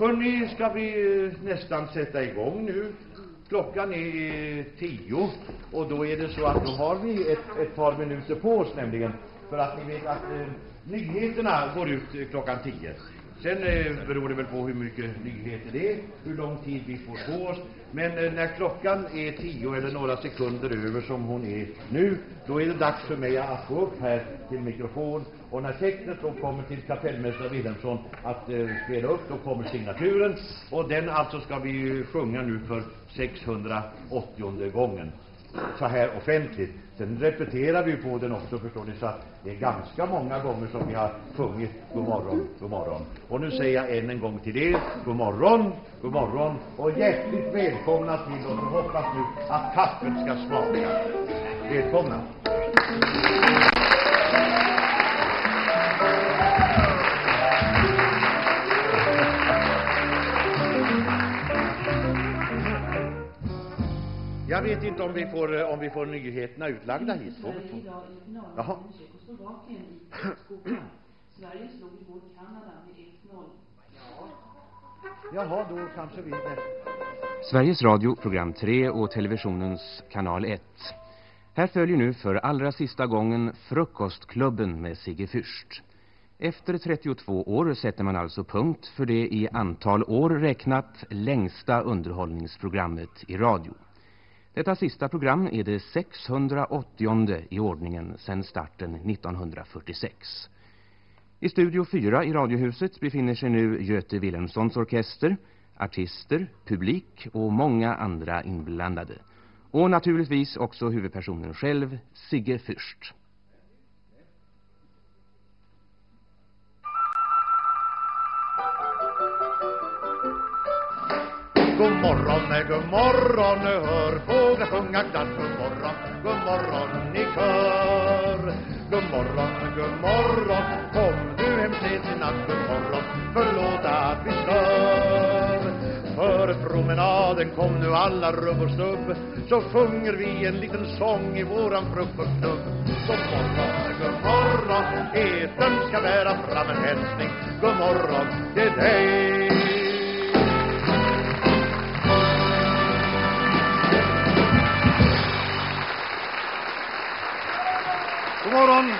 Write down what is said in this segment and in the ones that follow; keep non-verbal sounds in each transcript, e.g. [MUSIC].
Hörrni, ska vi eh, nästan sätta igång nu? Klockan är eh, tio och då är det så att då har vi ett, ett par minuter på oss nämligen. För att ni vet att eh, nyheterna går ut eh, klockan tio. Sen eh, beror det väl på hur mycket nyheter det är, hur lång tid vi får på oss. Men eh, när klockan är tio eller några sekunder över som hon är nu, då är det dags för mig att gå upp här till mikrofon. Och när tecknet då kommer till kapellmästare Wilhelmsson att eh, spela upp, då kommer signaturen. Och den alltså ska vi ju sjunga nu för 680 gången så här offentligt. Sen repeterar vi på den också förstår ni, så att det är ganska många gånger som vi har sjungit God morgon, god morgon. Och nu säger jag än en gång till er, God morgon, god morgon och hjärtligt välkomna till oss och hoppas nu att kaffet ska smaka. Välkomna. Jag vet inte om vi får, eh, om vi får nyheterna utlagda hit. Får vi- Sverige idag i finalen Jaha. mot Tjeckoslovakien i skolan. Sverige slog igår Kanada med 1-0. Jaha, då kanske vi... Sveriges Radio, program 3 och televisionens kanal 1. Här följer nu för allra sista gången Frukostklubben med Sigge Fürst. Efter 32 år sätter man alltså punkt för det i antal år räknat längsta underhållningsprogrammet i radio. Detta sista program är det 680 i ordningen sedan starten 1946. I Studio 4 i Radiohuset befinner sig nu Göte Wilhelmssons orkester, artister, publik och många andra inblandade. Och naturligtvis också huvudpersonen själv, Sigge Fürst. God morgon, god morgon, hör fåglar sjunga glatt God morgon, god morgon i kör. God morgon, god morgon, kom du hem sent i natt. God morgon, förlåt att vi stör. Före promenaden kom nu alla rubb och stubb. Så sjunger vi en liten sång i våran frukostklubb God morgon, god morgon, etern ska bära fram en hälsning. God morgon till dig. God morgon!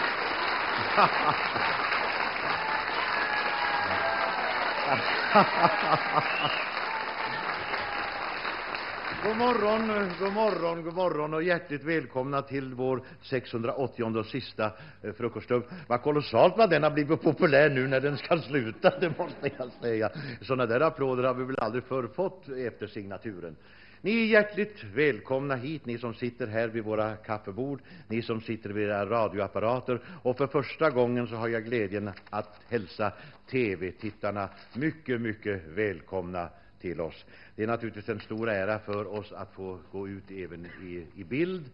God morgon, god morgon, god morgon och hjärtligt välkomna till vår 680 och sista eh, frukoststund. Vad kolossalt vad den har blivit populär nu när den ska sluta, [LAUGHS] det måste jag säga. Sådana där applåder har vi väl aldrig förr fått efter signaturen. Ni är hjärtligt välkomna hit, ni som sitter här vid våra kaffebord, ni som sitter vid era radioapparater. Och för första gången så har jag glädjen att hälsa TV-tittarna mycket, mycket välkomna till oss. Det är naturligtvis en stor ära för oss att få gå ut även i, i bild.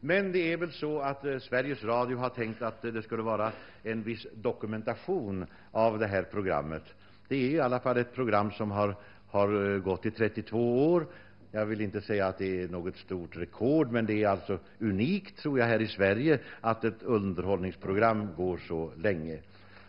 Men det är väl så att eh, Sveriges Radio har tänkt att eh, det skulle vara en viss dokumentation av det här programmet. Det är i alla fall ett program som har, har eh, gått i 32 år. Jag vill inte säga att det är något stort rekord, men det är alltså unikt, tror jag, här i Sverige att ett underhållningsprogram går så länge.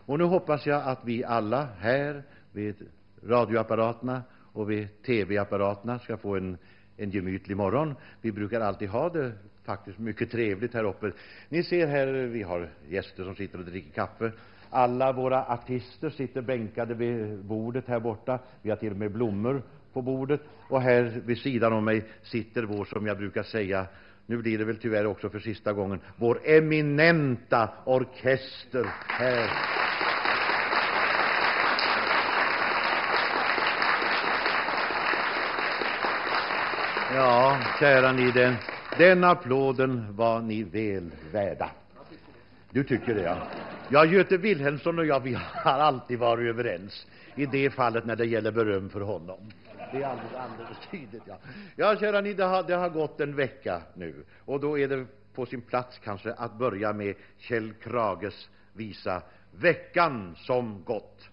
Och nu hoppas jag att vi alla här vid radioapparaterna och vid tv-apparaterna ska få en, en gemytlig morgon. Vi brukar alltid ha det faktiskt mycket trevligt här uppe. Ni ser här, vi har gäster som sitter och dricker kaffe. Alla våra artister sitter bänkade vid bordet här borta. Vi har till och med blommor på bordet. Och här vid sidan om mig sitter vår, som jag brukar säga, nu blir det väl tyvärr också för sista gången, vår eminenta orkester här. Ja, kära ni, den, den applåden var ni väl värda. Du tycker det, ja. Ja, Göte Wilhelmsson och jag, vi har alltid varit överens i det fallet när det gäller beröm för honom. Det är alldeles, alldeles tydligt, ja. Ja, kära ni, det har, det har gått en vecka nu och då är det på sin plats kanske att börja med Kjell Krages visa Veckan som gått.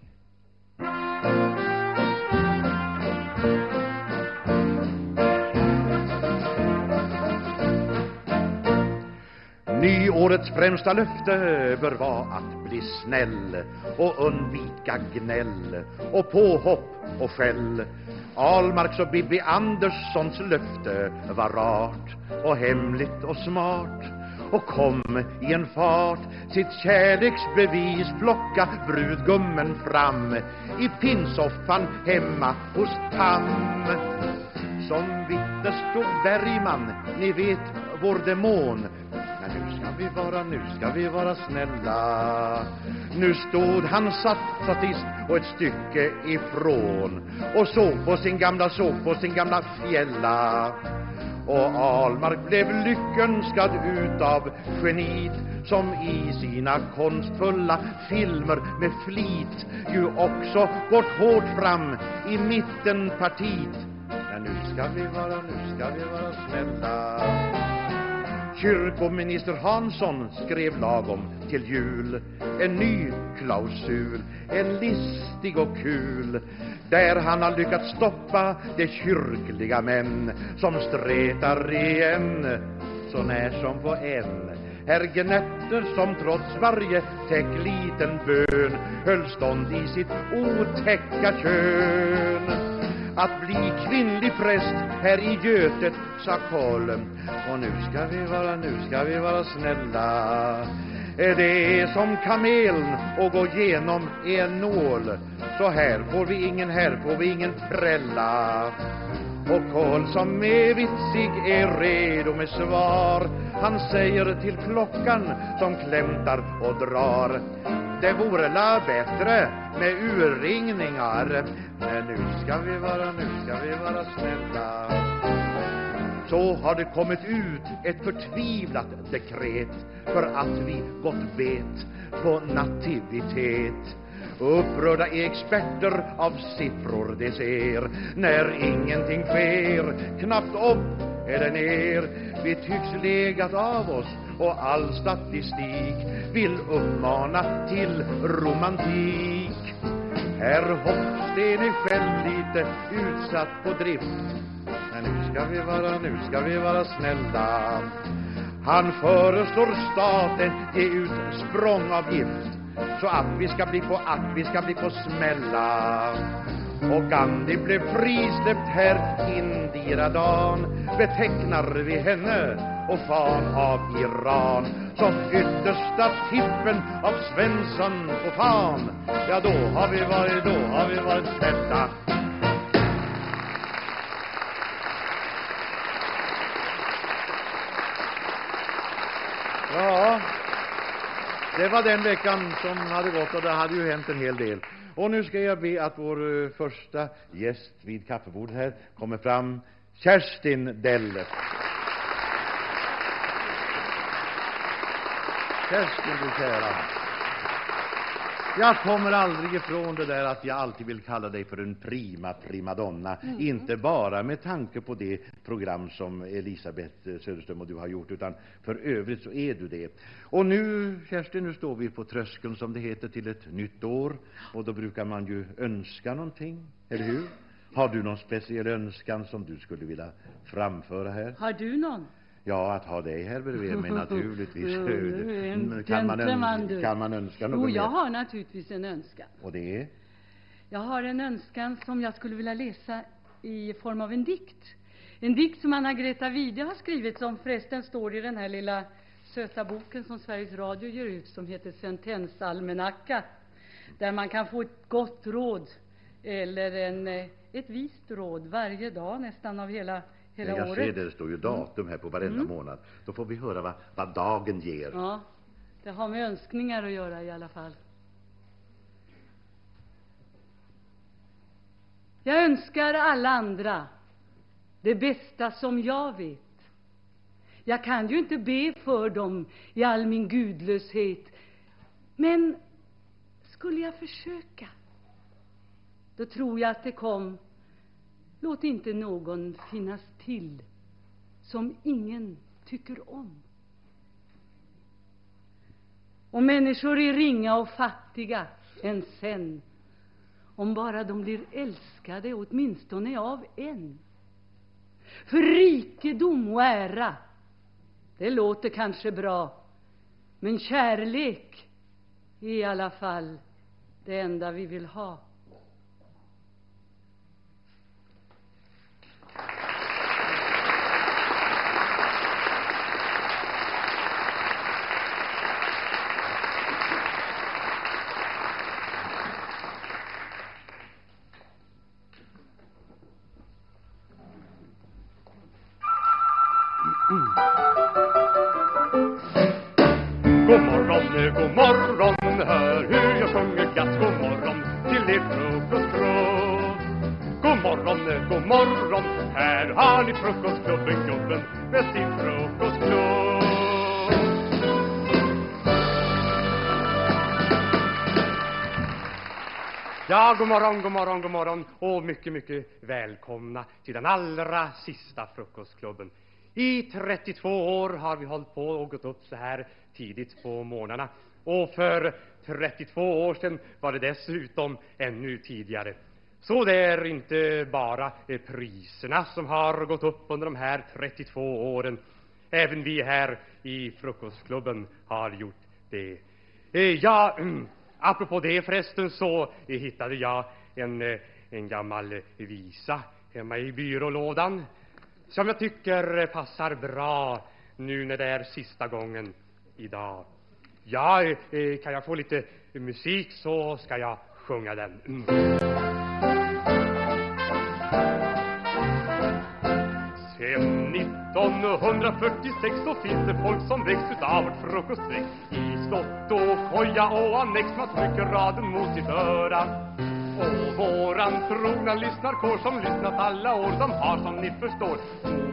Nyårets främsta löfte bör vara att bli snäll och undvika gnäll och påhopp och skäll. Almarks och Bibi Anderssons löfte var rart och hemligt och smart och kom i en fart sitt kärleksbevis plocka brudgummen fram i pinsoffan hemma hos Tam. Som vittne stod Bergman, ni vet vår demon nu ska vi vara, nu ska vi vara snälla Nu stod han satt, statist och ett stycke ifrån Och såg på sin gamla, såg på sin gamla fjälla och Almark blev lyckönskad utav genit som i sina konstfulla filmer med flit ju också gått hårt fram i mittenpartiet. Men nu ska vi vara, nu ska vi vara snälla. Kyrkominister Hansson skrev lagom till jul. En ny klausul, en listig och kul där han har lyckats stoppa de kyrkliga män som stretar igen så när som på en Herr Gnetter som trots varje täck liten bön höll stånd i sitt otäcka kön att bli kvinnlig präst här i Götet, sa Koll. Och nu ska vi vara, nu ska vi vara snälla. Det är som kameln och gå genom en nål. Så här får vi ingen, här får vi ingen prälla. Och Karl som är vitsig är redo med svar Han säger till klockan som klämtar och drar det vore la bättre med urringningar. Men nu ska vi vara, nu ska vi vara snälla. Så har det kommit ut ett förtvivlat dekret för att vi gått bet på nativitet. Upprörda experter av siffror de ser. När ingenting sker, knappt upp eller ner. Vi tycks legat av oss och all statistik vill uppmana till romantik. Herr Hoppsten är själv lite utsatt på drift. Men nu ska vi vara, nu ska vi vara snälla. Han föreslår staten ge ut språngavgift så att vi ska bli på, att vi ska bli på smälla. Och Gandhi blev frisläppt här Indira-dan betecknar vi henne och fan av Iran som yttersta tippen av Svensson och fan. Ja, då har vi varit, då har vi varit fälla. Ja, det var den veckan som hade gått och det hade ju hänt en hel del. Och nu ska jag be att vår eh, första gäst vid kaffebordet här kommer fram, Kerstin Delle. Kerstin, du kära. Jag kommer aldrig ifrån det där att jag alltid vill kalla dig för en prima primadonna. Mm. Inte bara med tanke på det program som Elisabeth Söderström och du har gjort, utan för övrigt så är du det. Och nu, Kerstin, nu står vi på tröskeln, som det heter, till ett nytt år. Och då brukar man ju önska någonting, eller hur? Har du någon speciell önskan som du skulle vilja framföra här? Har du någon? Ja, att ha dig här bredvid mig [LAUGHS] naturligtvis. kan, man önska, kan man önska något Jo, jag har naturligtvis en önskan. Och det är? Jag har en önskan som jag skulle vilja läsa i form av en dikt. En dikt som Anna-Greta Wide har skrivit, som förresten står i den här lilla söta boken som Sveriges Radio ger ut, som heter Sentensalmanacka, där man kan få ett gott råd eller en, eh, ett vist råd varje dag nästan av hela hela jag året. ser det, det står ju datum här på varenda mm. månad. Då får vi höra vad, vad dagen ger. Ja, det har med önskningar att göra i alla fall. Jag önskar alla andra det bästa som jag vet. Jag kan ju inte be för dem i all min gudlöshet. Men skulle jag försöka, då tror jag att det kom Låt inte någon finnas till som ingen tycker om. Och människor är ringa och fattiga än sen om bara de blir älskade åtminstone av en. För rikedom och ära, det låter kanske bra, men kärlek är i alla fall det enda vi vill ha. Ja, god morgon, god morgon, god morgon och mycket, mycket välkomna till den allra sista frukostklubben. I 32 år har vi hållit på och gått upp så här tidigt på morgnarna. Och för 32 år sedan var det dessutom ännu tidigare. Så det är inte bara eh, priserna som har gått upp under de här 32 åren. Även vi här i frukostklubben har gjort det. Eh, ja, mm apropå det förresten så eh, hittade jag en, eh, en gammal visa hemma i byrålådan som jag tycker passar bra nu när det är sista gången idag. Ja, eh, kan jag få lite musik så ska jag sjunga den. Mm. 1946 så finns det folk som växt utav vårt frukoststreck I slott och koja. Och annex man trycker raden mot sitt öra och våran trogna lyssnarkår som lyssnat alla år som har som ni förstår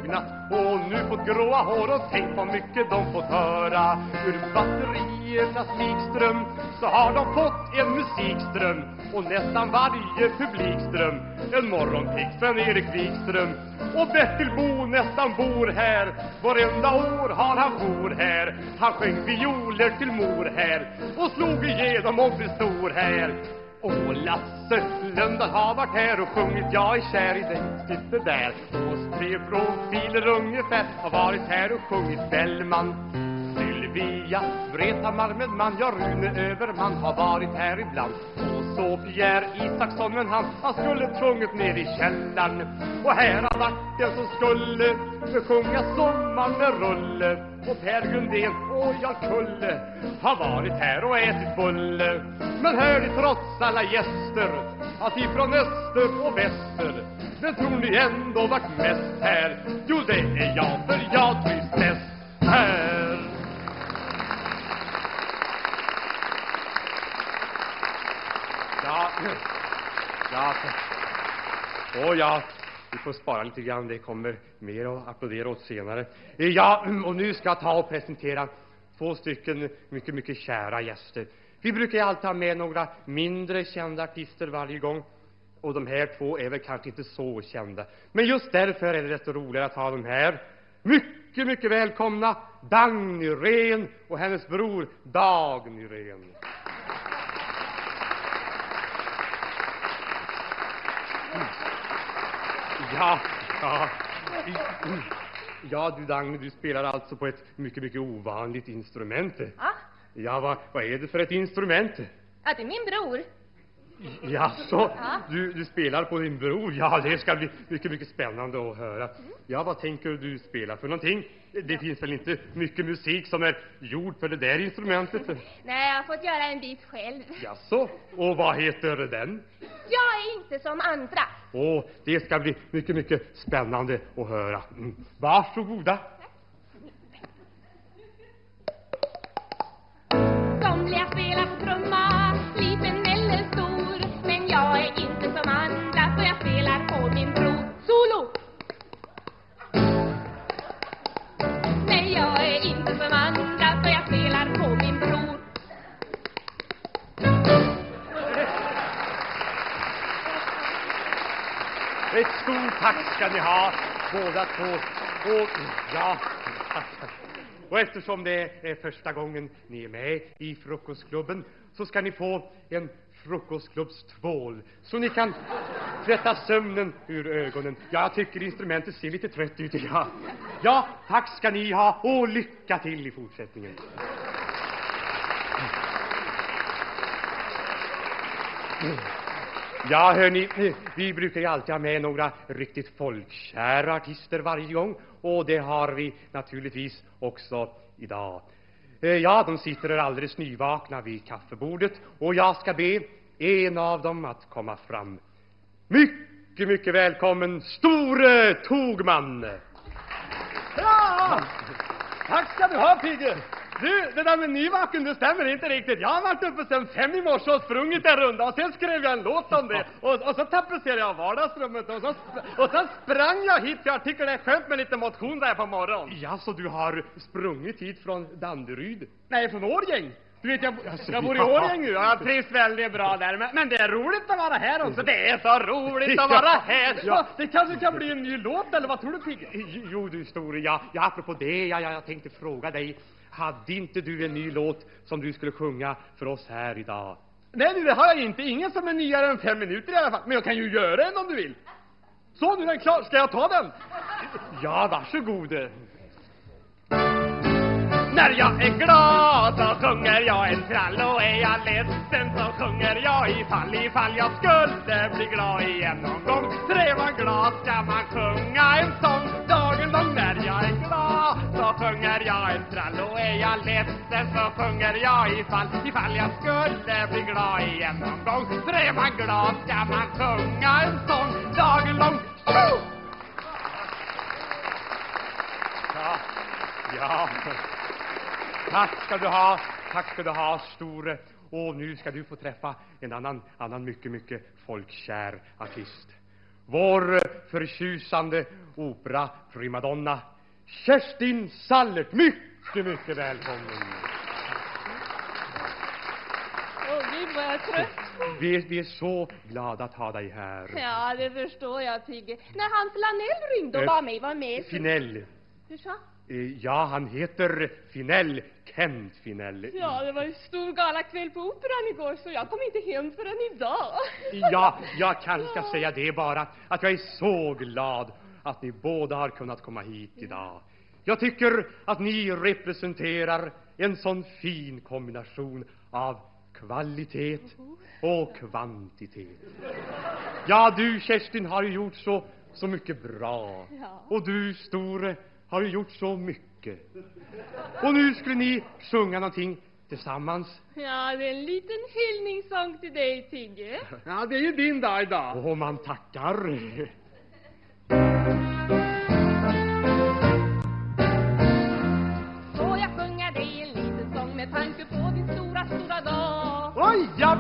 mognat och nu fått gråa hår Och tänk vad mycket de fått höra. Ur batteriernas likström så har de fått en musikström Och nästan varje publikström. En morgonpigg Sven-Erik Wikström. Och Bertil Bo nästan bor här. Varenda år har han bor här. Han sjöng violer till mor här. Och slog igenom och blev stor här. Åh, Lasse Lönndahl har varit här och sjungit Jag är kär i dig, sitter där Hos tre profiler ungefär har varit här och sjungit. Bellman Sylvia Vrethammar med man. Ja, Rune Överman har varit här ibland. Hos så Pierre Isaksson Men han, han skulle sjungit ner i källaren. Och här har varit den som skulle Sjunga Sommar med rulle. Och Per Gundén och Jarl Kulle har varit här och ätit bulle. Men hör ni trots alla gäster att ifrån öster och väster Men tror ni ändå vart mest här? Jo, det är jag, för jag trivs bäst här. Ja, ja, ja, vi får spara lite grann, det kommer mer att applådera åt senare. Ja, och nu ska jag ta och presentera två stycken mycket, mycket kära gäster. Vi brukar ju alltid ha med några mindre kända artister varje gång. Och de här två är väl kanske inte så kända. Men just därför är det desto roligare att ha dem här. Mycket, mycket välkomna Dagny Nyrén och hennes bror Dag Nyrén. Ja, ja. Ja, du Dagny, du spelar alltså på ett mycket, mycket ovanligt instrument. Ja, Ja, vad, vad är det för ett instrument? ja det är min bror. Jaså, Ja. du, du spelar på din bror? Ja, det ska bli mycket, mycket spännande att höra. Ja, vad tänker du spela för någonting? Det finns väl inte mycket musik som är gjord för det där instrumentet? [LAUGHS] Nej, jag har fått göra en bit själv. Jaså, och vad heter den? Jag är inte som andra. Åh, det ska bli mycket, mycket spännande att höra. Mm. Varsågoda. Ett stort tack ska ni ha, båda två. Och, ja, och eftersom det är första gången ni är med i frukostklubben så ska ni få en frukostklubbstvål så ni kan tvätta sömnen ur ögonen. Ja, jag tycker instrumentet ser lite trött ut. Ja, ja tack ska ni ha och lycka till i fortsättningen. Ja, hörni, vi brukar ju alltid ha med några riktigt folkkära artister varje gång och det har vi naturligtvis också idag. Eh, ja, de sitter alldeles nyvakna vid kaffebordet och jag ska be en av dem att komma fram. Mycket, mycket välkommen, Store Togman! Bra! Tack ska du ha, Pigge! Du, det där med nyvaken, det stämmer inte riktigt. Jag har varit uppe sen fem i morse och sprungit en runda och sen skrev jag en låt om det. Och, och så tapetserade jag vardagsrummet och så, och så sprang jag hit för jag tycker det är skönt med lite motion där på morgonen. Ja, så du har sprungit hit från Danderyd? Nej, från Årjäng. Du vet, jag, jag bor i Årjäng nu och jag trivs väldigt bra där. Men, men det är roligt att vara här också. Det är så roligt att [LAUGHS] vara här. Ja, det kanske kan bli en ny låt, eller vad tror du, Pigge? Jo, du store, ja, ja apropå det, ja, ja, jag tänkte fråga dig. Hade inte du en ny låt som du skulle sjunga för oss här idag? Nej, du, det har jag inte. Ingen som är nyare än fem minuter i alla fall. Men jag kan ju göra en om du vill. Så, nu är den klar. Ska jag ta den? Ja, varsågod. När jag är glad så sjunger jag en trall och är jag ledsen så sjunger jag ifall, ifall jag skulle bli glad igen någon gång. Är man glad ska man sjunga en sång dagen lång. När jag är glad så sjunger jag en trall och är jag ledsen så sjunger jag ifall, ifall jag skulle bli glad igen någon gång. För är man glad ska man sjunga en sång dagen lång. Ja, ja. Tack ska du ha, tack ska du ha, store. Och nu ska du få träffa en annan, annan mycket, mycket folkkär artist. Vår förtjusande opera primadonna, Kerstin Sallert. Mycket, mycket välkommen. Åh gud vad jag är trött. Vi är, vi är så glada att ha dig här. Ja, det förstår jag Pigge. När Hans Lanell ringde och Eh, bad mig vara med så... Finell. Hur sa? Eh, Ja, han heter Finell, Kent Finell. Ja, det var ju stor galakväll på Operan igår så jag kom inte hem förrän idag. Ja, [LAUGHS] jag kanske ska säga det bara, att jag är så glad att ni båda har kunnat komma hit idag. Jag tycker att ni representerar en sån fin kombination av kvalitet och kvantitet. Ja, du Kerstin har ju gjort så, så mycket bra. Och du Store har ju gjort så mycket. Och nu skulle ni sjunga någonting tillsammans. Ja, det är en liten hyllningssång till dig Pigge. Ja, det är ju din dag idag. Och man tackar.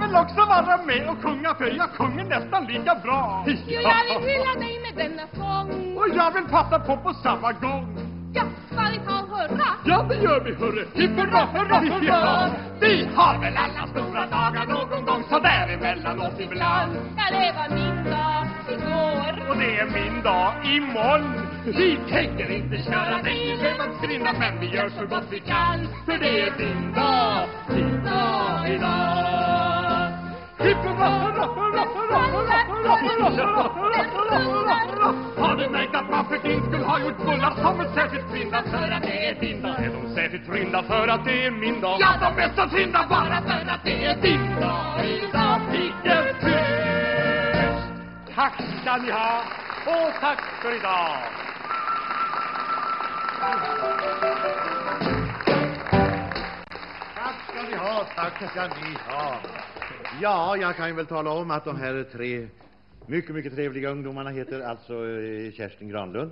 Vill också vara med och sjunga för jag sjunger nästan lika bra. Jo, jag vill hylla dig med denna sång. Och jag vill passa på på samma gång. Ja, ska vi ta och hurra? Ja, det gör vi, hörru. Hipp hurra, hurra, hurra. Vi har väl alla stora dagar någon gång så där emellanåt ibland. Ja, det var min dag igår. Och det är min dag imorgon. Vi tänker inte köra dig i levans grinda men vi gör så gott vi kan. För det är din dag, din dag idag. Har du märkt att man för din skull har gjort bullar som är särskilt trinda för att det är din dag. Är de särskilt trinda för att det är min dag? Ja, de är så trinda bara för att det är din dag. Idag fick en tyst. Tack ska ni ha och tack för idag. Tack ska ni ha, tack ska ni ha. Ja, jag kan ju väl tala om att de här tre mycket, mycket trevliga ungdomarna heter alltså eh, Kerstin Granlund,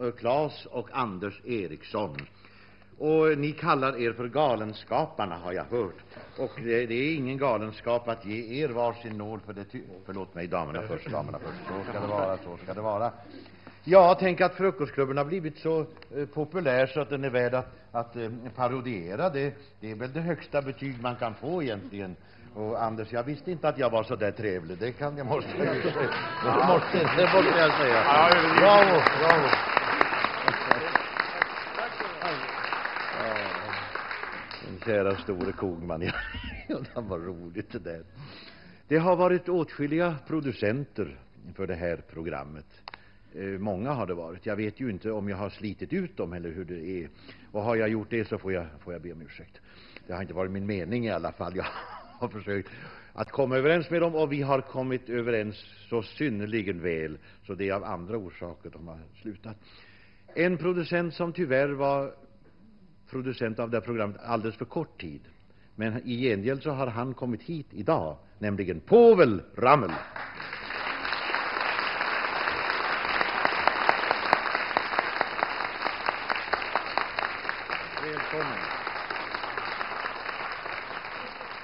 eh, Claes och Anders Eriksson. Och ni kallar er för Galenskaparna, har jag hört. Och det, det är ingen galenskap att ge er varsin nål för det ty- Förlåt mig, damerna först, damerna först. Så ska det vara, så ska det vara. Ja, tänk att frukostklubben har blivit så eh, populär så att den är värd att, att eh, parodiera. Det, det är väl det högsta betyg man kan få egentligen. Och Anders, jag visste inte att jag var så där trevlig. Det kan jag måste, jag det måste, det måste jag säga. Bravo, bravo. Den kära store Kogman, ja. [LAUGHS] Ja, det var roligt det där. Det har varit åtskilliga producenter för det här programmet. Eh, många har det varit. Jag vet ju inte om jag har slitit ut dem eller hur det är. Och har jag gjort det så får jag, får jag be om ursäkt. Det har inte varit min mening i alla fall. Jag har försökt att komma överens med dem och vi har kommit överens så synnerligen väl så det är av andra orsaker de har slutat. En producent som tyvärr var producent av det här programmet alldeles för kort tid. Men i gengäld så har han kommit hit idag, nämligen Povel Ramel. Välkommen.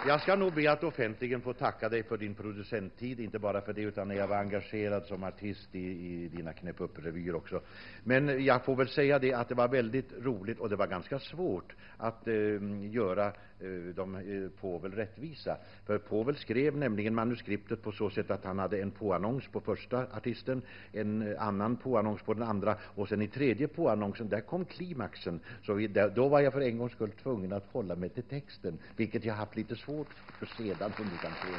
Jag ska nog be att offentligen få tacka dig för din producenttid, inte bara för det utan när jag var engagerad som artist i, i dina knäpp upp-revyer också. Men jag får väl säga det att det var väldigt roligt och det var ganska svårt att eh, göra Eh, de eh, Povel rättvisa. För Povel skrev nämligen manuskriptet på så sätt att han hade en påannons på första artisten, en eh, annan påannons på den andra och sen i tredje påannonsen, där kom klimaxen. Så vi, där, då var jag för en gångs skull tvungen att hålla mig till texten, vilket jag haft lite svårt för sedan, som du kan se.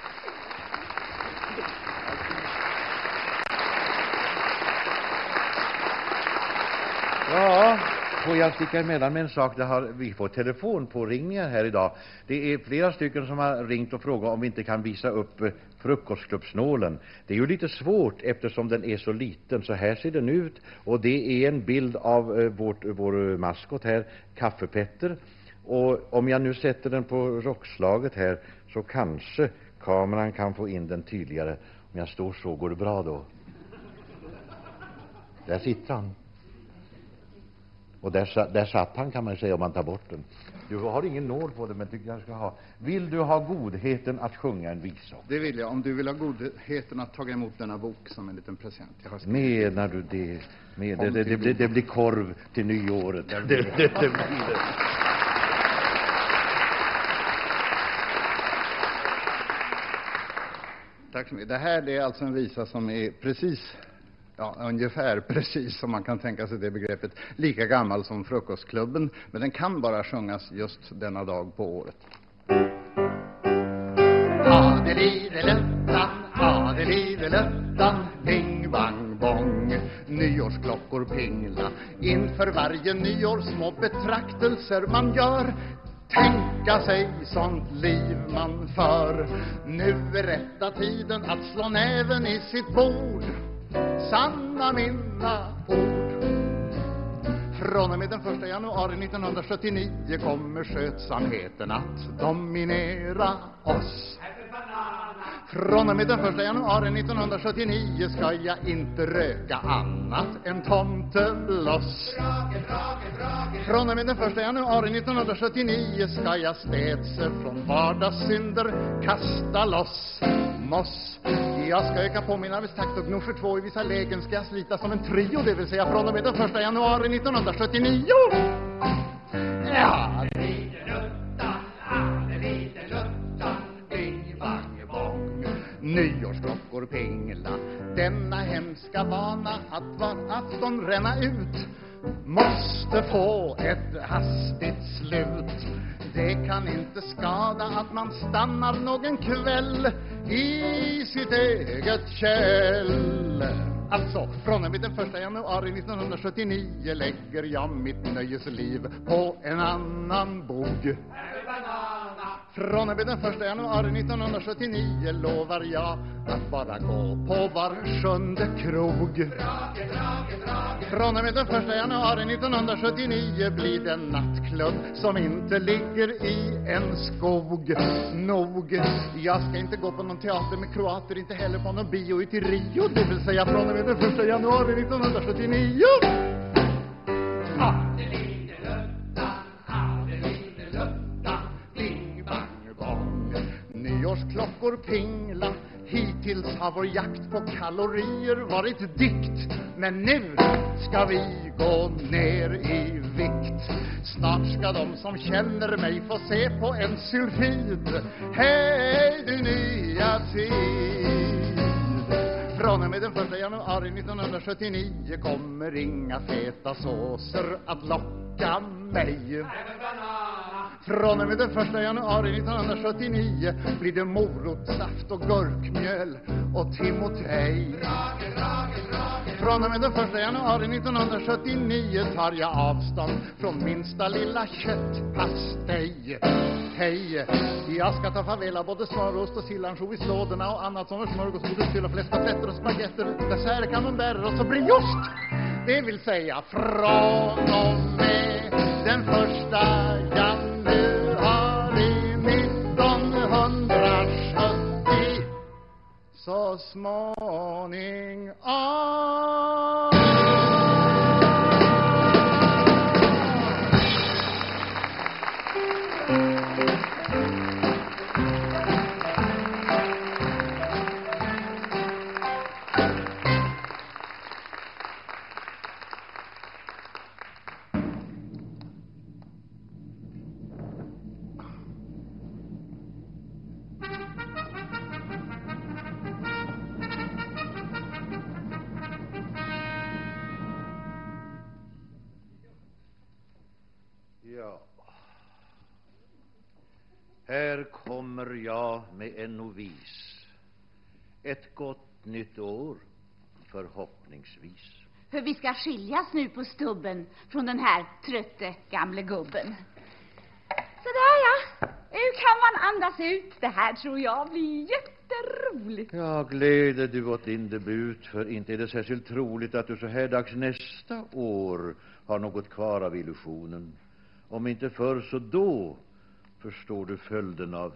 Ja, får jag sticka emellan med en sak? Det har, vi får telefonpåringningar här idag. Det är flera stycken som har ringt och frågat om vi inte kan visa upp eh, frukostklubbsnålen. Det är ju lite svårt eftersom den är så liten. Så här ser den ut. Och det är en bild av eh, vårt, vår maskot här, Kaffepetter. Och om jag nu sätter den på rockslaget här så kanske kameran kan få in den tydligare. Om jag står så, går det bra då? Där sitter han. Och där, där satt han kan man säga om man tar bort den. Du har ingen nål på det, men tycker jag ska ha. Vill du ha godheten att sjunga en visa? Det vill jag, om du vill ha godheten att ta emot denna bok som en liten present. Jag har skrivit. Menar du det? Med, det, det, det, blir, det blir korv till nyåret. Det, det, det, det blir det. Tack så mycket. Det här är alltså en visa som är precis, ja, ungefär [LAUGHS] precis som man kan tänka sig det begreppet, lika gammal som Frukostklubben, men den kan bara sjungas just denna dag på året. Adelideluttan, adelideluttan, bing bang bong. Nyårsklockor pingla inför varje nyår, små betraktelser man gör. Tänka sig sånt liv man för. Nu är rätta tiden att slå näven i sitt bord. Sanna mina ord. Från och med den 1 januari 1979 kommer skötsamheten att dominera oss. Från och med den 1 januari 1979 ska jag inte röka annat än tomtebloss Från och med den 1 januari 1979 ska jag städse från vardagssynder kasta loss. Moss. Jag ska öka på min arbetstakt och gnoscher två. I vissa lägen ska jag slita som en trio, det vill säga från och med den första januari 1979. Ja, Nyårsklockor pingla Denna hemska vana att varafton ränna ut Måste få ett hastigt slut det kan inte skada att man stannar någon kväll I sitt eget käll. Alltså, från och med den första januari 1979 lägger jag mitt nöjesliv på en annan bog. Från och med den första januari 1979 lovar jag att bara gå på var sjunde krog. Från och med den första januari 1979 blir det nattklubb som inte ligger i en skog. Nog, jag ska inte gå på någon teater med kroater, inte heller på någon bio ut i Rio, det vill säga från och med den första januari 1979. Nyårsklockor pingla. Hittills har vår jakt på kalorier varit dikt. Men nu ska vi gå ner i vikt. Snart ska de som känner mig få se på en sylfid Hej du nya tid. Från och med den 1 januari 1979 kommer inga feta såser att locka mig. Från och med den första januari 1979 blir det morotsaft och gurkmjöl och timotej. Från och med den första januari 1979 tar jag avstånd från minsta lilla köttpastej. Hej, jag ska ta farväl av både smörost och sillansjovislådorna och annat som är smörgåsbordet fylla fläskpatletter och spagetter, dessert, camembert och så brioche. Det vill säga från och med den första januari har vi 1970 så småningom Här kommer jag med en novis. Ett gott nytt år, förhoppningsvis. För vi ska skiljas nu på stubben från den här trötte gamle gubben. Sådär ja, nu kan man andas ut. Det här tror jag blir jätteroligt. Ja, gläder du åt din debut, för inte är det särskilt troligt att du så här dags nästa år har något kvar av illusionen. Om inte förr så då förstår du följden av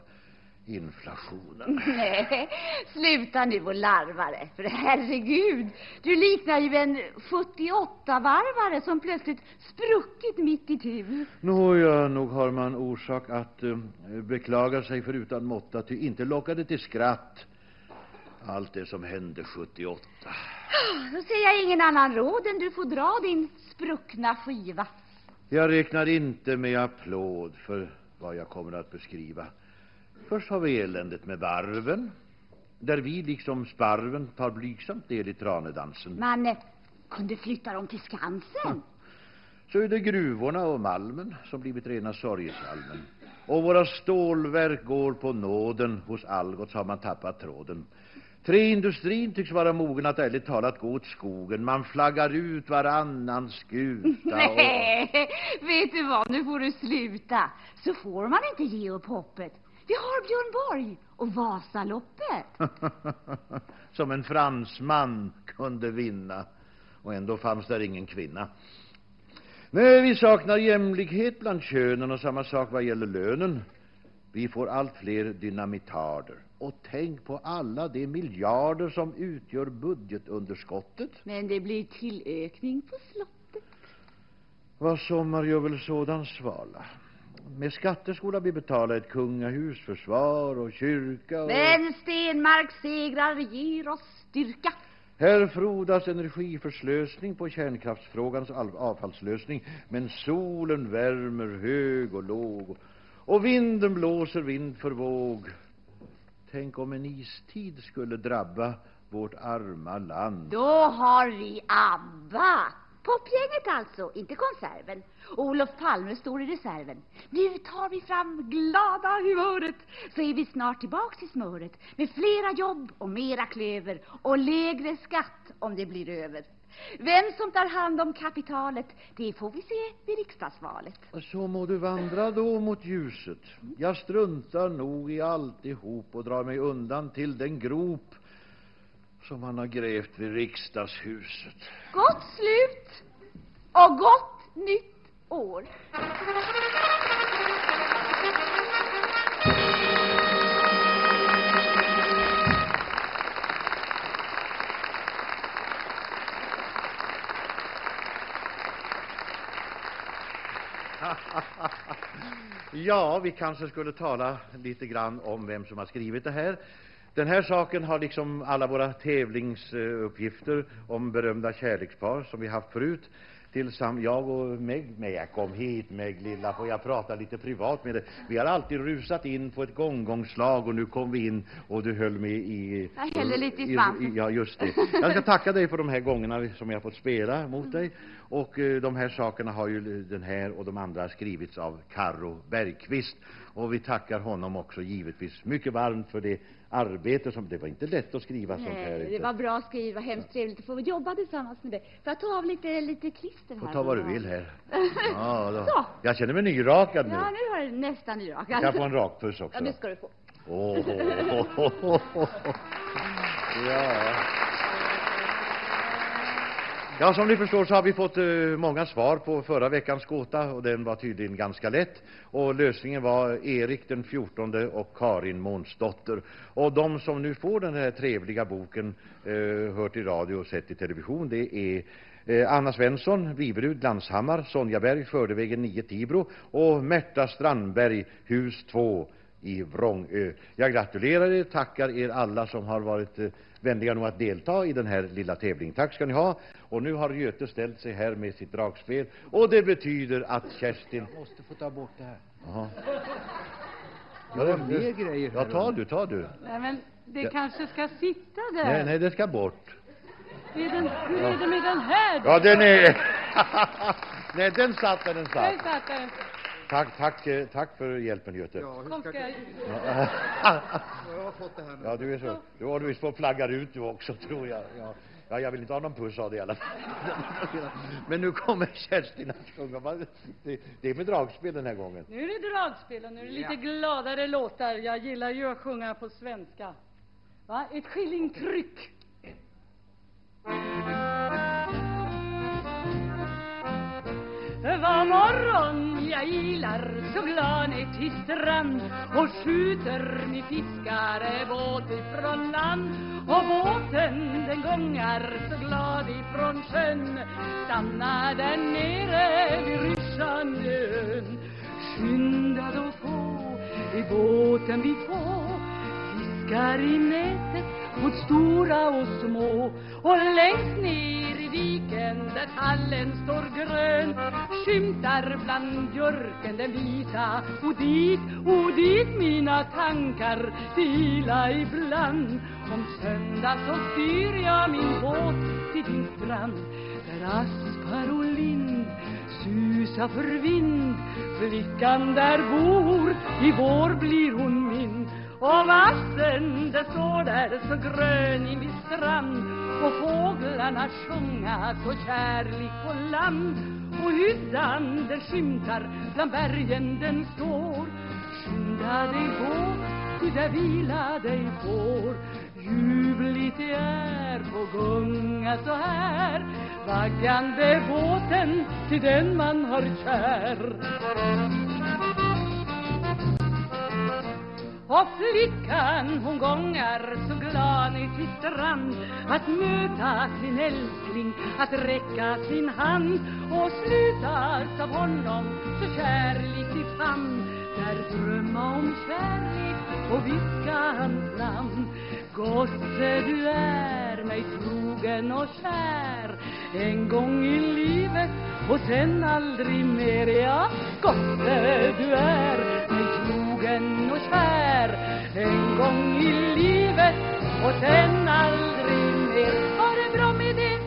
inflationen. [LAUGHS] Nej, sluta nu och larva dig. För herregud, du liknar ju en 78-varvare som plötsligt spruckit mitt i tu. Nåja, nog har man orsak att eh, beklaga sig för utan måtta, ty inte lockade till skratt allt det som hände 78. Då ser jag ingen annan råd än du får dra din spruckna skiva. Jag räknar inte med applåd för vad jag kommer att beskriva. Först har vi eländet med varven, där vi liksom sparven tar blygsamt del i tranedansen. Man eh, kunde flytta dem till Skansen. Så är det gruvorna och malmen som blivit rena sorgesalmen. Och våra stålverk går på nåden, hos Algots har man tappat tråden. Träindustrin tycks vara mogen att ärligt talat gå åt skogen. Man flaggar ut varannan skuta och... Nej, vet du vad, nu får du sluta. Så får man inte ge upp hoppet. Vi har Björn Borg och Vasaloppet. [LAUGHS] Som en fransman kunde vinna. Och ändå fanns där ingen kvinna. Nej, vi saknar jämlikhet bland könen och samma sak vad gäller lönen. Vi får allt fler dynamitarder. Och tänk på alla de miljarder som utgör budgetunderskottet. Men det blir tillökning på slottet. Vad sommar gör väl sådan svala? Med skatter skola vi betala ett kungahus, försvar och kyrka och... Men Stenmarks segrar ger oss styrka. Här frodas energiförslösning på kärnkraftsfrågans av- avfallslösning. Men solen värmer hög och låg. Och vinden blåser vind för våg. Tänk om en istid skulle drabba vårt arma land. Då har vi ABBA. Popgänget alltså, inte konserven. Olof Palme står i reserven. Nu tar vi fram glada humöret så är vi snart tillbaks i smöret med flera jobb och mera klöver och lägre skatt om det blir över. Vem som tar hand om kapitalet, det får vi se vid riksdagsvalet. Så må du vandra då mot ljuset. Jag struntar nog i alltihop och drar mig undan till den grop som han har grävt vid riksdagshuset. Gott slut och gott nytt år. [LAUGHS] Ja, vi kanske skulle tala lite grann om vem som har skrivit det här. Den här saken har liksom alla våra tävlingsuppgifter om berömda kärlekspar som vi haft förut tillsammans, jag och Meg, Meg, kom hit Meg lilla, får jag prata lite privat med dig? Vi har alltid rusat in på ett gånggångslag och nu kom vi in och du höll mig i... Jag häller lite i svansen. Ja, just det. Jag ska tacka dig för de här gångerna som jag fått spela mot dig. Och eh, de här sakerna har ju den här och de andra skrivits av Karro Bergqvist. Och vi tackar honom också givetvis mycket varmt för det arbete som, det var inte lätt att skriva sånt här. Nej, det var bra skrivet, vad hemskt trevligt att få jobba tillsammans med dig. Får jag ta av lite, lite klister här? Får ta vad du vill här. [LAUGHS] Ja, då. Så. Jag känner mig nyrakad nu. Ja, nu har du nästan nyrakat. Kan jag få en rakpuss också? Ja, det ska du få. Åh, [LAUGHS] Ja. Ja, som ni förstår så har vi fått uh, många svar på förra veckans gåta och den var tydligen ganska lätt. Och lösningen var Erik den 14 och Karin Månsdotter. Och de som nu får den här trevliga boken, uh, hört i radio och sett i television, det är uh, Anna Svensson, Viberud, Landshammar, Sonja Berg, Skördevägen 9, Tibro och Märta Strandberg, hus 2 i Vrångö. Jag gratulerar er, tackar er alla som har varit eh, vänliga nog att delta i den här lilla tävlingen. Tack ska ni ha. Och nu har Göte ställt sig här med sitt dragspel och det betyder att Kerstin... måste få ta bort det här. Jaha. Jag har mer grejer Ja, här ta du, ta du. Nej, men det Ja. kanske ska sitta där. Nej, nej, det ska bort. Är den, hur är det med den här? Ja, den är... [LAUGHS] nej, den satt där den Där satt. satt den. Tack, tack, eh, tack för hjälpen, Göte. Ja, hur ska jag... jag har fått det här nu. Ja, du är så. Du har du visst på flaggar ut du också, tror jag. Ja. ja, jag vill inte ha någon puss av det i alla fall. [LAUGHS] Men nu kommer Kerstin att sjunga. Det, det är med dragspel den här gången. Nu är det dragspel och nu är det lite gladare låtar. Jag gillar ju att sjunga på svenska. Va? Ett skillingtryck. Var morgon jag ilar så glad ner till strand och skjuter min fiskare båt ifrån land. Och båten den gångar så glad ifrån sjön stannar där nere vid Ryssjönön Skynda då på i båten vi får fiskar i nätet mot stora och små. Och längst ner i viken där tallen står grön skymtar bland björken den vita. Och dit, och dit mina tankar vila ibland. Om söndag så styr jag min båt till din strand där aspar och lind susa för vind. Flickan där bor, i vår blir hon min. Och vassen, det står där så grön i min strand. Och fåglarna sjunga så kärlek på land. Och hyddan den skymtar, bland bergen den står. Skynda dig på ty där vila dig får. Ljuvligt det är på gunga så här. Vaggande båten till den man har kär. Och flickan hon gångar så glad ner till strand Att möta sin älskling, att räcka sin hand Och slutas av honom så kärligt i famn? Där drömma om kärlek och viska hans namn. Gosse du är mig trogen och kär. En gång i livet och sen aldrig mer. Ja, gosse du är mig trogen och kär En gång i livet och sen aldrig mer. Var det bra med det.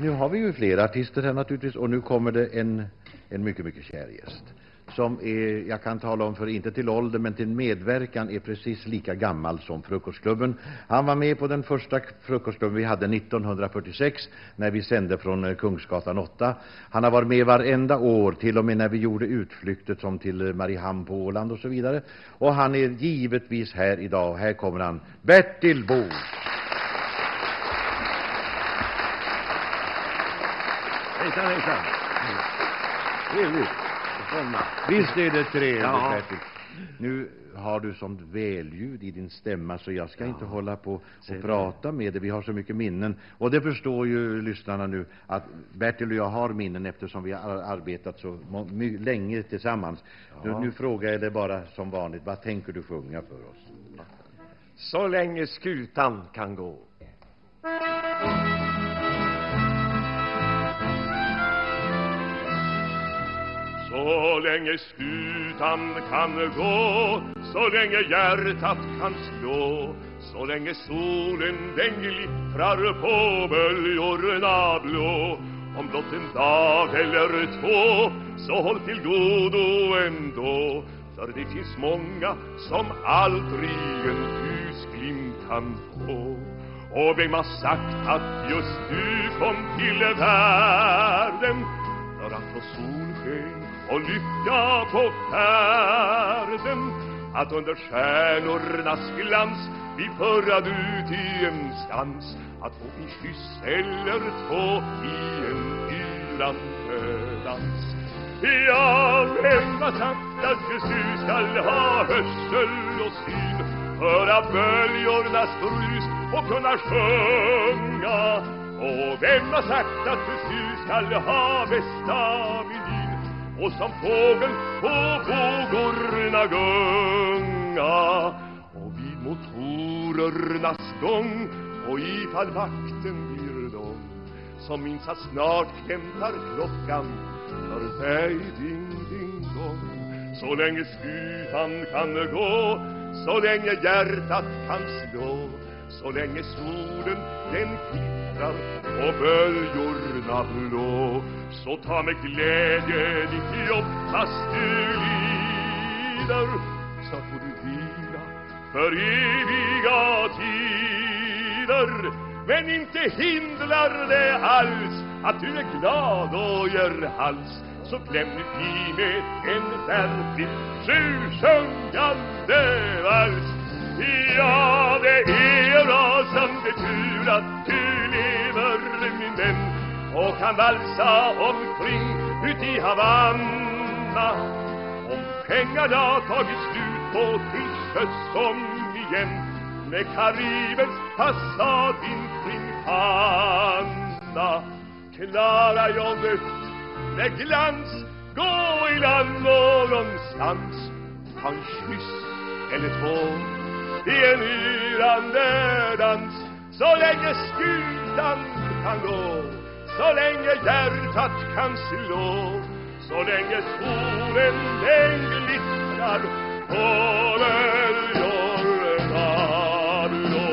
Nu har vi ju flera artister här naturligtvis och nu kommer det en, en mycket, mycket kär gäst. Som är, jag kan tala om för, inte till ålder, men till medverkan är precis lika gammal som Frukostklubben. Han var med på den första Frukostklubben vi hade 1946 när vi sände från eh, Kungsgatan 8. Han har varit med varenda år, till och med när vi gjorde utflykter som till eh, Mariehamn på Åland och så vidare. Och han är givetvis här idag. Här kommer han, Bertil Boos. Hejsan, hejsan. Trevligt. Välkomna. Visst är det trevligt, Ja. Bertil. Nu har du sånt välljud i din stämma så jag ska inte hålla på och Se det. prata med dig. Vi har så mycket minnen. Och det förstår ju lyssnarna nu att Bertil och jag har minnen eftersom vi har arbetat så länge tillsammans. Nu, nu frågar jag dig bara som vanligt, vad tänker du sjunga för oss? Så länge skutan kan gå. Så länge skutan kan gå, så länge hjärtat kan slå, så länge solen den glittrar på böljorna blå. Om blott en dag eller två, så håll till godo ändå. För det finns många som aldrig en ljusglimt kan få. Och vem har sagt att just du kom till världen för att få solsken och lycka på färden att under stjärnornas glans vi förrad ut i en stans att få en kyss eller två i en yrande dans Ja, vem har sagt att Jesus skall ha hörsel och syn höra böljornas brus och kunna sjunga. Och vem har sagt att Jesus skall ha bästa menyn och som fågel på vågorna gunga. Och vid motorernas gång och ifall vakten blir som minns att snart hämtar klockan för dig ding ding dong så länge skutan kan gå så länge hjärtat kan slå så länge solen den glittrar och böljorna blå. Så ta med glädje ditt jobb fast du lider så får du vila för eviga tider. Men inte hindrar det alls att du är glad och gör hals. Så kläm nu i med en verkligt sjusjungande vals. Ja, det är rasande tur att du lever min vän. Och kan valsa omkring ut i Havanna. Om pengarna tagit slut på till sjöss om igen med Karibens passad in kring Klarar klara nött med glans gå i land någonstans ta en kyss eller två i en yrande dans så länge skutan kan gå så länge hjärtat kan slå så länge solen den glittrar på böljorna blå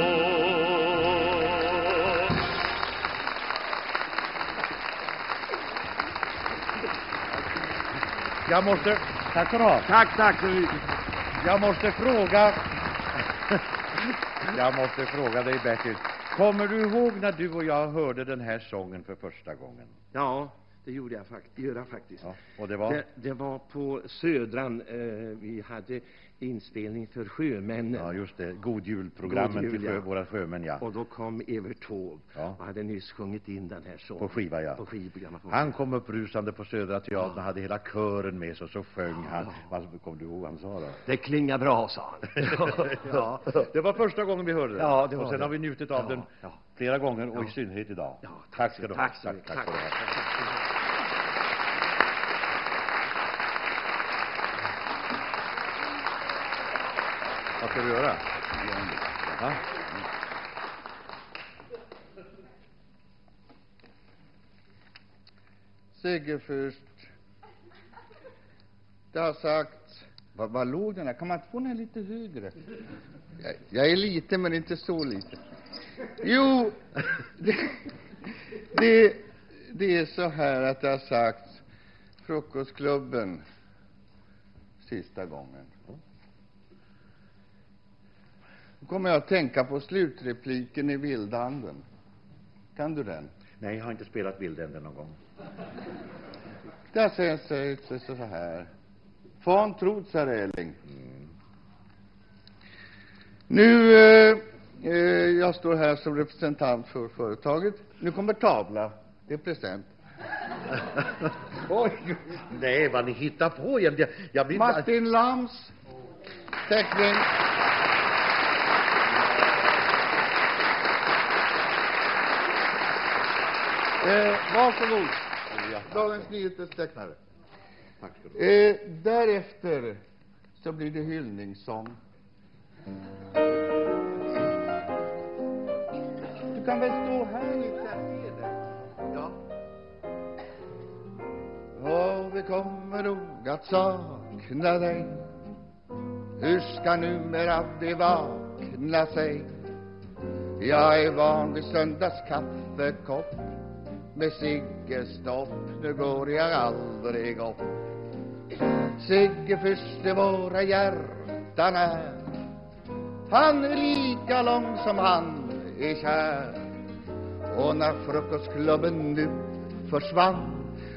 Jag måste... Tack ska du. Tack, tack så mycket. Jag måste fråga... Jag måste fråga dig, Bertil. Kommer du ihåg när du och jag hörde den här sången för första gången? Ja, det gjorde jag, fakt jag faktiskt. Ja, och det var? Det, det var på Södran. Eh, vi hade inspelning för sjömännen. Ja, just det. God jul-programmen God jul, till sjö, ja. våra sjömän, ja. Och då kom Evert Taube Ja. och hade nyss sjungit in den här sången. På skiva, ja. På skivgrammofon. Han kom upprusande på Södra Teatern och hade hela kören med sig och så sjöng han. Vad kommer du ihåg vad han sa då? Det klingar bra, sa han. [LAUGHS] ja, det var första gången vi hörde den. Ja, det var och sen det. har vi njutit av Ja, den ja. flera gånger och Ja. i synnerhet idag. Ja, tack ska du ha. Tack så tack, mycket. tack ska du ha. Vad ska du göra? Ja. Sigge först. Det har sagts... Vad, vad låg den här? Kan man inte få den här lite högre? Jag, jag är liten, men inte så liten. Jo, det, det, det är så här att det har sagts Frukostklubben sista gången. Då kommer jag att tänka på slutrepliken i Vildanden. Kan du den? Nej, jag har inte spelat Vildänden någon gång. Där säger det så här. Fan trot, sa Räling. Nu, eh, eh, jag står här som representant för företaget. Nu kommer tavla. Det är present. [LAUGHS] Oj, nej, vad ni hittar på jämt. Jag, jag blir... Martin Lams. Teckning. Eh, varsågod. Dagens Nyheters tecknare. Eh, därefter så blir det hyllningssång. Du kan väl stå här lite, jag. Ja. Och vi kommer nog att sakna dig. Hur ska numera vi vakna sig? Jag är van vid söndagskaffekopp med Sigge-stopp. Nu går jag aldrig upp. Sigge först i våra hjärtan är. Han är lika lång som han är kär. Och när frukostklubben nu försvann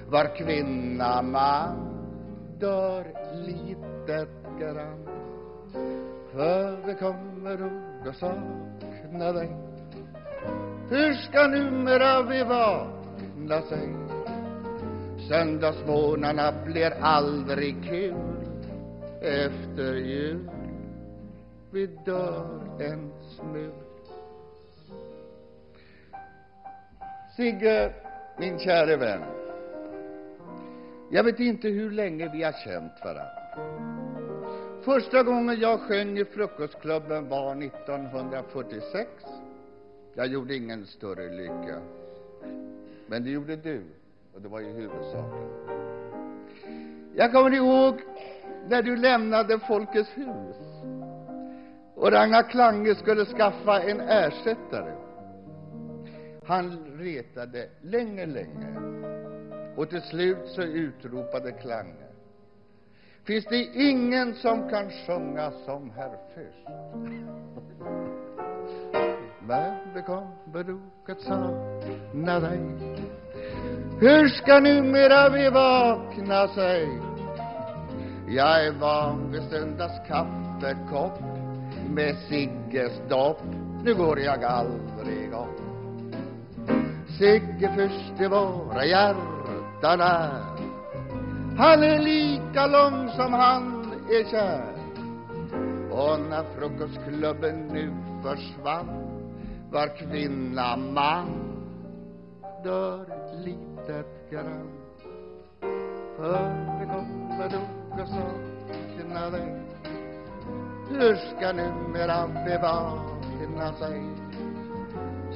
var kvinna man dör litet grann. För vi kommer nog att sakna dig. Hur ska numera vi vakna sig? Söndagsmorgnarna blir aldrig kul efter jul. Vi dör en smul. Sigge, min käre vän. Jag vet inte hur länge vi har känt varandra. Första gången jag sjöng i frukostklubben var 1946. Jag gjorde ingen större lycka. Men det gjorde du, och det var ju huvudsaken. Jag kommer ihåg när du lämnade Folkets hus och Ragnar Klange skulle skaffa en ersättare. Han retade länge, länge och till slut så utropade Klange Finns det ingen som kan sjunga som herr Fürst? [LAUGHS] Men det kommer nog att sakna dig Hur ska numera vi vakna sig? Jag är van vid söndagskaffekopp med Sigges dopp. Nu går jag aldrig upp Sigge först i våra hjärtan är. Han är lika lång som han är kär. Och när frukostklubben nu försvann var kvinna man dör litet grann. För det kommer nog att sakna dig hur ska numera bevakna sig?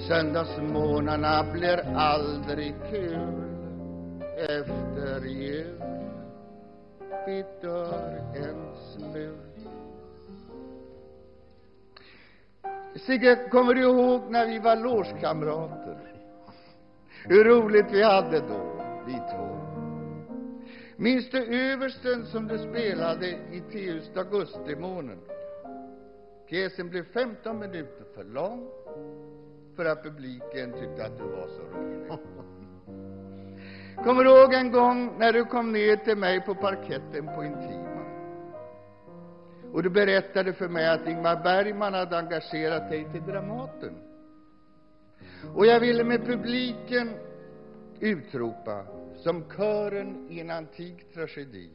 Söndagsmorgnarna blir aldrig kul efter jul. Vi dör en smul Sigge, kommer du ihåg när vi var logekamrater? Hur roligt vi hade då, vi två. Minns du översten som du spelade i Teust augustimånen? Pjäsen blev 15 minuter för lång för att publiken tyckte att du var så rolig. [LAUGHS] Kommer du ihåg en gång när du kom ner till mig på parketten på Intima? Och du berättade för mig att Ingmar Bergman hade engagerat dig till Dramaten. Och jag ville med publiken utropa, som kören i en antik tragedi.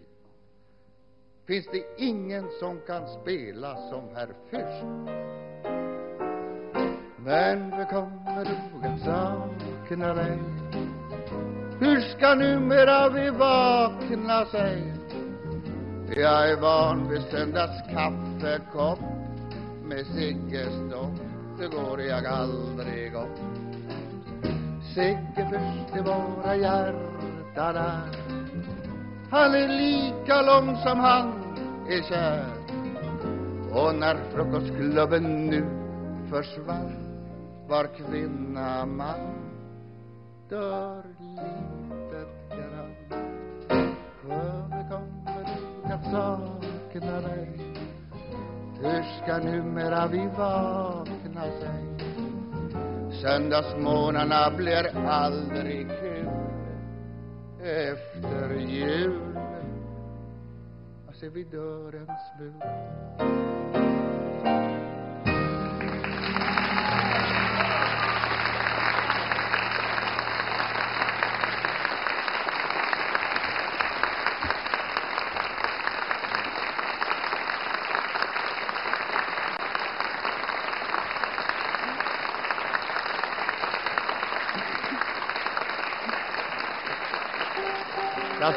Finns det ingen som kan spela som herr Fürst? Men det kommer att sakna dig Hur ska numera vi vakna sig? Jag är van vid söndagskaffekopp, med Sigges dopp går jag aldrig upp Sigge först i våra hjärtan är. Han är lika lång som han är kär. Och när frukostklubben nu försvann var kvinna man dör litet grann att sakna dig. Hur ska numera vi vakna sig. Söndagsmorgnarna blir aldrig kul efter jul. Alltså vi dör en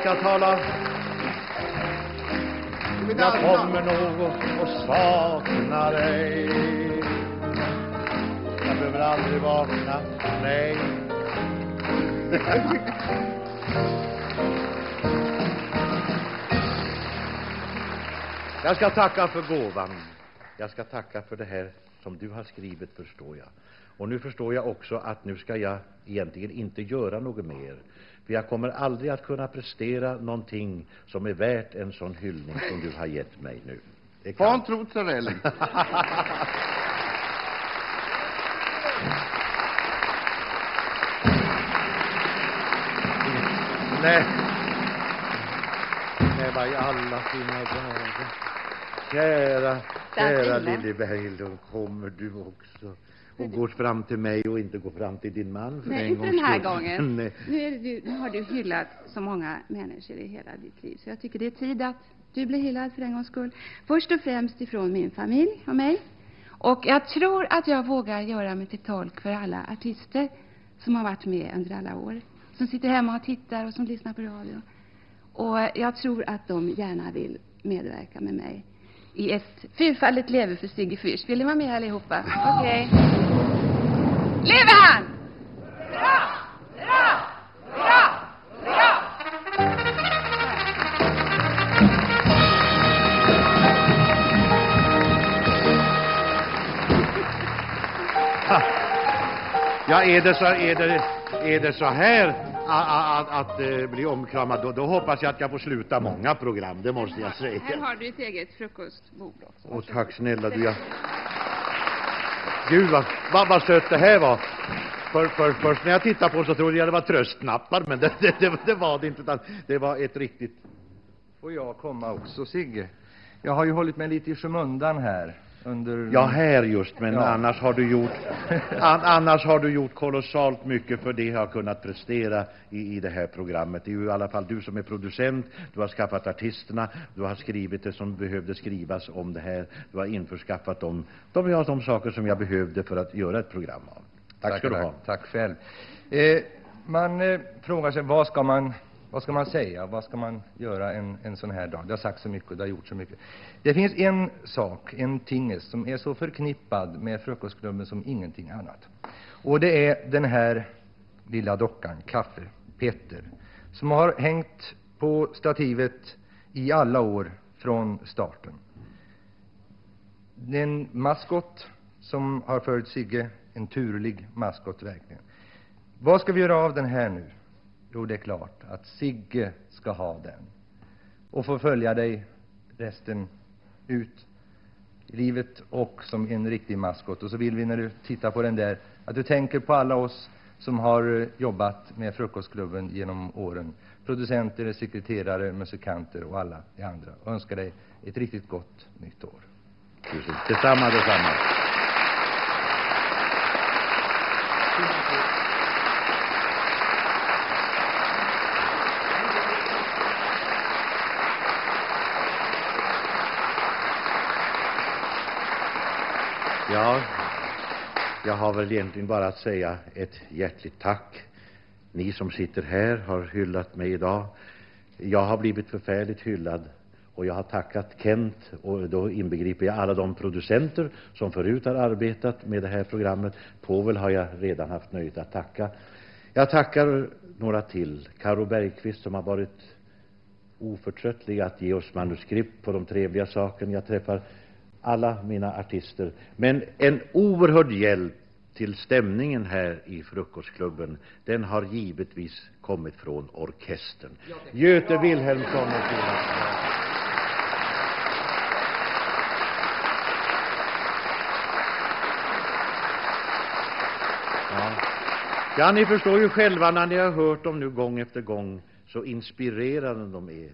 ska tala. Jag kommer nog att- sakna dig. Jag behöver aldrig vakna, nej [LAUGHS] Jag ska tacka för gåvan. Jag ska tacka för det här som du har skrivit, förstår jag och nu förstår jag också att nu ska jag egentligen inte göra något mer för jag kommer aldrig att kunna prestera någonting som är värt en sån hyllning som du har gett mig nu det kan Fan trotsarelli [LAUGHS] Nej. Nej, vad i alla sina dagar. Kära, kära. Lille Berglund, kommer du också och går fram till mig och inte går fram till din man för Nej, en inte den här skull. gången. [LAUGHS] Nej. Nu, du, nu har du hyllat så många människor i hela ditt liv, så jag tycker det är tid att du blir hyllad för en gångs skull. Först och främst ifrån min familj och mig. Och jag tror att jag vågar göra mig till tolk för alla artister som har varit med under alla år. Som sitter hemma och tittar och som lyssnar på radio. Och jag tror att de gärna vill medverka med mig i ett fyrfaldigt leve för Sigge Fürst. Vill ni vara med allihopa? Okej. Okay. Leve han! Hurra! Hurra! Hurra! Hurra! Ja, är det så, är det, är det så här att, att, att eh, bli omkramad, då, då hoppas jag att jag får sluta många program, det måste jag säga. Här har du ett eget frukostbord också. Åh, tack snälla du. Jag... Gud, vad, vad, vad sött det här var. För, för, först när jag tittade på så trodde jag det var tröstnappar, men det, det, det, det var det inte, utan det var ett riktigt... Får jag komma också, Sigge? Jag har ju hållit mig lite i skymundan här under... Ja, här just, men Ja. annars har du gjort [LAUGHS] an, annars har du gjort kolossalt mycket för det jag har kunnat prestera i, i det här programmet. Det är ju i alla fall du som är producent, du har skaffat artisterna, du har skrivit det som behövde skrivas om det här, du har införskaffat de, de, ja, de saker som jag behövde för att göra ett program av. Tack ska du ha. Tack själv. Eh, man eh, frågar sig, vad ska man, vad ska man säga? Vad ska man göra en, en sån här dag? Det har sagt så mycket och det har gjort så mycket. Det finns en sak, en tingest, som är så förknippad med Frukostklubben som ingenting annat. Och det är den här lilla dockan, Kaffe-Petter, som har hängt på stativet i alla år från starten. Det är en maskot som har följt Sigge, en turlig maskot verkligen. Vad ska vi göra av den här nu? Jo, det är klart att Sigge ska ha den och få följa dig resten ut i livet och som en riktig maskot. Och så vill vi när du tittar på den där att du tänker på alla oss som har eh, jobbat med Frukostklubben genom åren. Producenter, sekreterare, musikanter och alla de andra. Och önskar dig ett riktigt gott nytt år. Detsamma, detsamma. Ja, jag har väl egentligen bara att säga ett hjärtligt tack. Ni som sitter här har hyllat mig idag. Jag har blivit förfärligt hyllad och jag har tackat Kent och då inbegriper jag alla de producenter som förut har arbetat med det här programmet. Povel har jag redan haft nöjet att tacka. Jag tackar några till. Karo Bergqvist som har varit oförtröttlig att ge oss manuskript på de trevliga sakerna. Jag träffar alla mina artister. Men en oerhörd hjälp till stämningen här i Frukostklubben, den har givetvis kommit från orkestern. Göte Wilhelmsson och sina Ja. ja, ni förstår ju själva när ni har hört dem nu gång efter gång så inspirerande de är.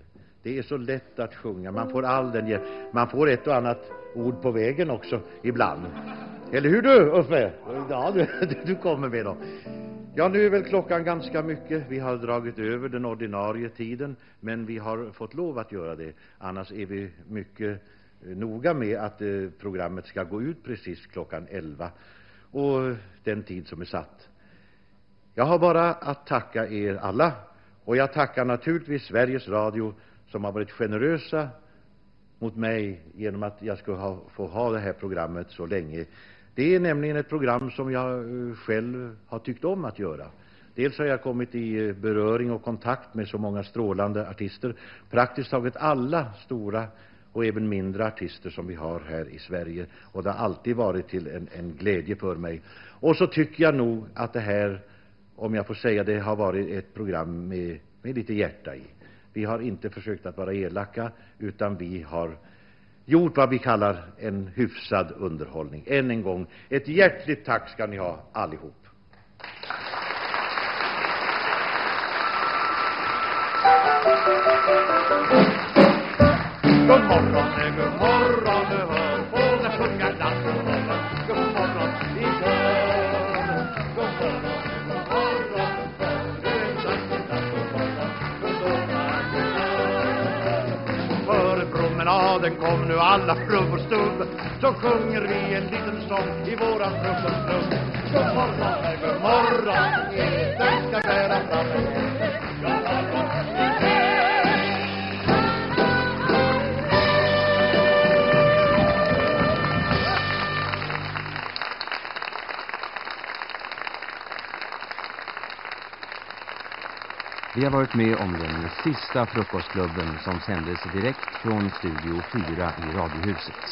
Det är så lätt att sjunga. Man får all den hjälp. Man får ett och annat ord på vägen också ibland. Eller hur du, Uffe? Ja, du, du kommer med dem. Ja, nu är väl klockan ganska mycket. Vi har dragit över den ordinarie tiden, men vi har fått lov att göra det. Annars är vi mycket eh, noga med att eh, programmet ska gå ut precis klockan 11 och den tid som är satt. Jag har bara att tacka er alla och jag tackar naturligtvis Sveriges Radio som har varit generösa mot mig genom att jag skulle ha, få ha det här programmet så länge. Det är nämligen ett program som jag eh, själv har tyckt om att göra. Dels har jag kommit i eh, beröring och kontakt med så många strålande artister. Praktiskt taget alla stora och även mindre artister som vi har här i Sverige. Och det har alltid varit till en, en glädje för mig. Och så tycker jag nog att det här, om jag får säga det, har varit ett program med, med lite hjärta i. Vi har inte försökt att vara elaka, utan vi har gjort vad vi kallar en hyfsad underhållning. Än en gång, ett hjärtligt tack ska ni ha allihop. Nu alla frummor stubb Så sjunger vi en liten sång i våran frukostklubb God morgon, god morgon, den ska bära fram en Vi har varit med om den sista frukostklubben som sändes direkt från Studio 4 i Radiohuset.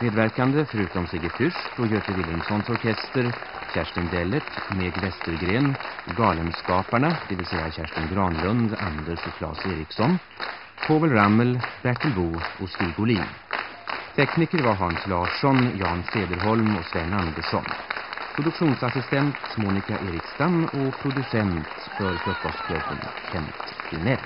Medverkande förutom Sigge Fürst och Göte Wilhelmssons orkester, Kerstin Dellet, Meg Westergren, Galenskaparna, det vill säga Kerstin Granlund, Anders och Claes Eriksson, Povel Rammel, Bertil Bo och Stig Olin. Tekniker var Hans Larsson, Jan Sederholm och Sven Andersson. Produktionsassistent Monica Erikstam och producent för Frukostklubben Kent Finell.